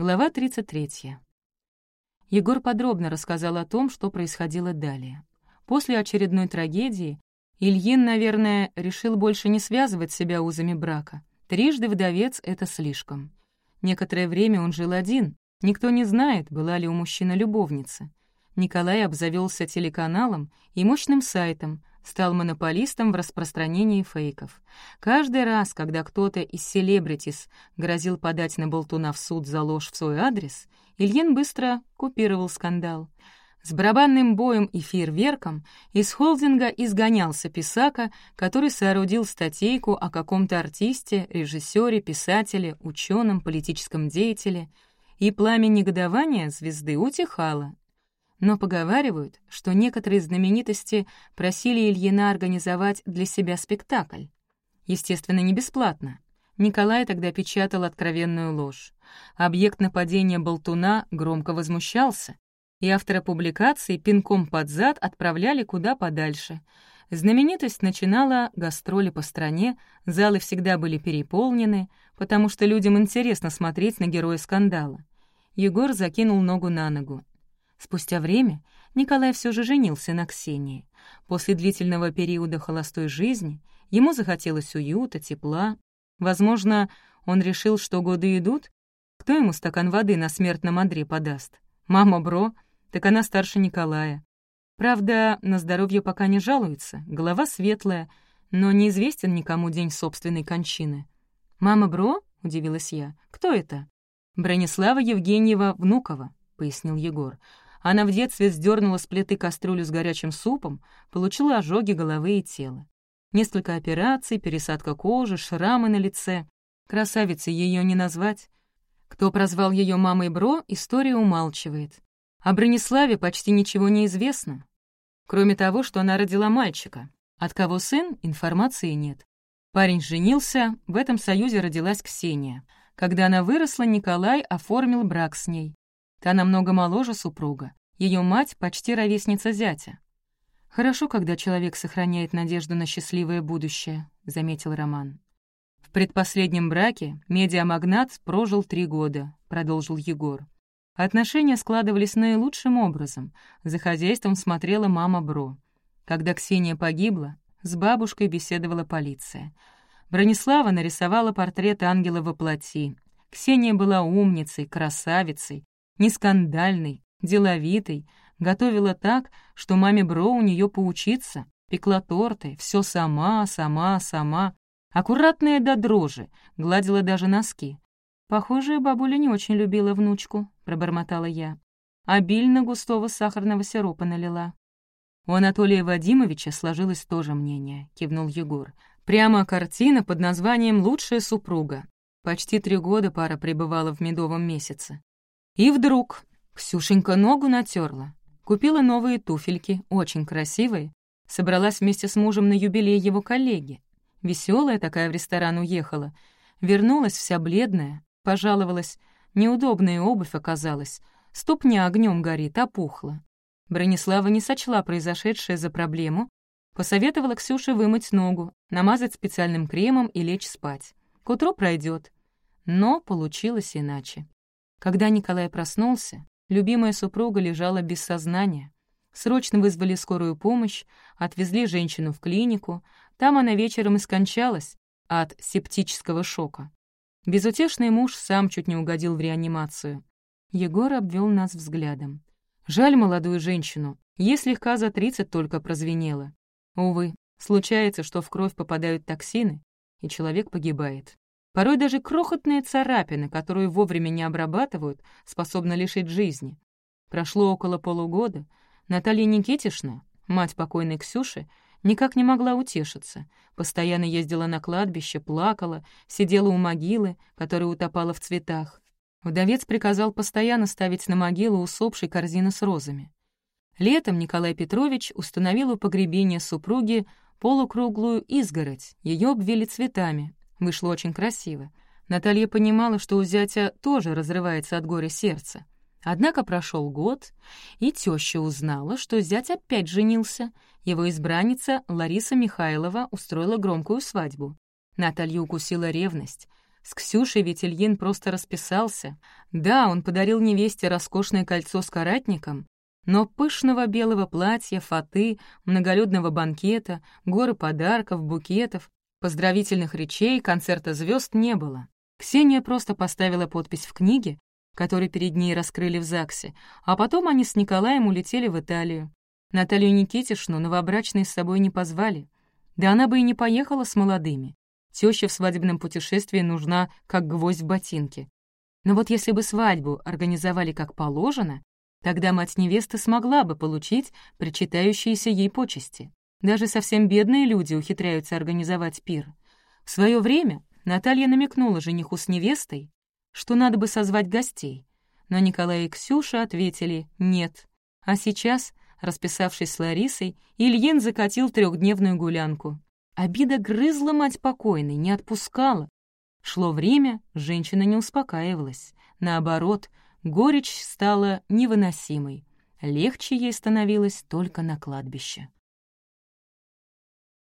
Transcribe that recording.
Глава 33. Егор подробно рассказал о том, что происходило далее. После очередной трагедии Ильин, наверное, решил больше не связывать себя узами брака. Трижды вдовец — это слишком. Некоторое время он жил один. Никто не знает, была ли у мужчины любовница. Николай обзавелся телеканалом и мощным сайтом, стал монополистом в распространении фейков. Каждый раз, когда кто-то из селебритис грозил подать на болтуна в суд за ложь в свой адрес, Ильин быстро купировал скандал. С барабанным боем и фейерверком из холдинга изгонялся Писака, который соорудил статейку о каком-то артисте, режиссере, писателе, ученом, политическом деятеле, и пламя негодования звезды утихало, но поговаривают, что некоторые знаменитости просили Ильина организовать для себя спектакль. Естественно, не бесплатно. Николай тогда печатал откровенную ложь. Объект нападения Болтуна громко возмущался, и автора публикации пинком под зад отправляли куда подальше. Знаменитость начинала гастроли по стране, залы всегда были переполнены, потому что людям интересно смотреть на героя скандала. Егор закинул ногу на ногу. Спустя время Николай все же женился на Ксении. После длительного периода холостой жизни ему захотелось уюта, тепла. Возможно, он решил, что годы идут. Кто ему стакан воды на смертном одре подаст? Мама Бро? Так она старше Николая. Правда, на здоровье пока не жалуется, голова светлая, но неизвестен никому день собственной кончины. «Мама Бро?» — удивилась я. «Кто это?» «Бронислава Евгеньева Внукова», — пояснил Егор. Она в детстве сдернула с плиты кастрюлю с горячим супом, получила ожоги головы и тела. Несколько операций, пересадка кожи, шрамы на лице. Красавицей ее не назвать. Кто прозвал ее мамой Бро, история умалчивает. О Брониславе почти ничего не известно, кроме того, что она родила мальчика. От кого сын, информации нет. Парень женился, в этом союзе родилась Ксения. Когда она выросла, Николай оформил брак с ней. Та намного моложе супруга. Ее мать почти ровесница зятя. «Хорошо, когда человек сохраняет надежду на счастливое будущее», — заметил Роман. «В предпоследнем браке медиамагнат прожил три года», — продолжил Егор. Отношения складывались наилучшим образом. За хозяйством смотрела мама Бро. Когда Ксения погибла, с бабушкой беседовала полиция. Бронислава нарисовала портрет ангела во плоти. Ксения была умницей, красавицей, не скандальной, деловитой, готовила так, что маме Бро у нее поучиться, пекла торты, все сама, сама, сама, аккуратная до дрожи, гладила даже носки. «Похоже, бабуля не очень любила внучку», — пробормотала я. Обильно густого сахарного сиропа налила. У Анатолия Вадимовича сложилось то же мнение, кивнул Егор. Прямо картина под названием «Лучшая супруга». Почти три года пара пребывала в медовом месяце. И вдруг Ксюшенька ногу натерла, купила новые туфельки, очень красивые, собралась вместе с мужем на юбилей его коллеги. Веселая такая в ресторан уехала, вернулась вся бледная, пожаловалась, неудобная обувь оказалась, ступня огнем горит, опухла. Бронислава не сочла произошедшее за проблему, посоветовала Ксюше вымыть ногу, намазать специальным кремом и лечь спать. К утру пройдет. Но получилось иначе. Когда Николай проснулся, любимая супруга лежала без сознания. Срочно вызвали скорую помощь, отвезли женщину в клинику. Там она вечером и скончалась от септического шока. Безутешный муж сам чуть не угодил в реанимацию. Егор обвел нас взглядом. Жаль молодую женщину, ей слегка за тридцать только прозвенело. Увы, случается, что в кровь попадают токсины, и человек погибает. Порой даже крохотные царапины, которую вовремя не обрабатывают, способны лишить жизни. Прошло около полугода. Наталья Никитишна, мать покойной Ксюши, никак не могла утешиться. Постоянно ездила на кладбище, плакала, сидела у могилы, которая утопала в цветах. Вдовец приказал постоянно ставить на могилу усопшей корзины с розами. Летом Николай Петрович установил у погребения супруги полукруглую изгородь, ее обвели цветами, Вышло очень красиво. Наталья понимала, что у зятя тоже разрывается от горя сердце. Однако прошел год, и теща узнала, что зять опять женился. Его избранница Лариса Михайлова устроила громкую свадьбу. Наталью укусила ревность. С Ксюшей ведь Ильин просто расписался. Да, он подарил невесте роскошное кольцо с каратником, но пышного белого платья, фаты, многолюдного банкета, горы подарков, букетов, поздравительных речей, концерта звезд не было. Ксения просто поставила подпись в книге, которую перед ней раскрыли в ЗАГСе, а потом они с Николаем улетели в Италию. Наталью Никитишну новобрачные с собой не позвали. Да она бы и не поехала с молодыми. Тёща в свадебном путешествии нужна, как гвоздь в ботинке. Но вот если бы свадьбу организовали как положено, тогда мать невесты смогла бы получить причитающиеся ей почести. Даже совсем бедные люди ухитряются организовать пир. В свое время Наталья намекнула жениху с невестой, что надо бы созвать гостей, но Николай и Ксюша ответили «нет». А сейчас, расписавшись с Ларисой, Ильин закатил трехдневную гулянку. Обида грызла мать покойной, не отпускала. Шло время, женщина не успокаивалась. Наоборот, горечь стала невыносимой. Легче ей становилось только на кладбище.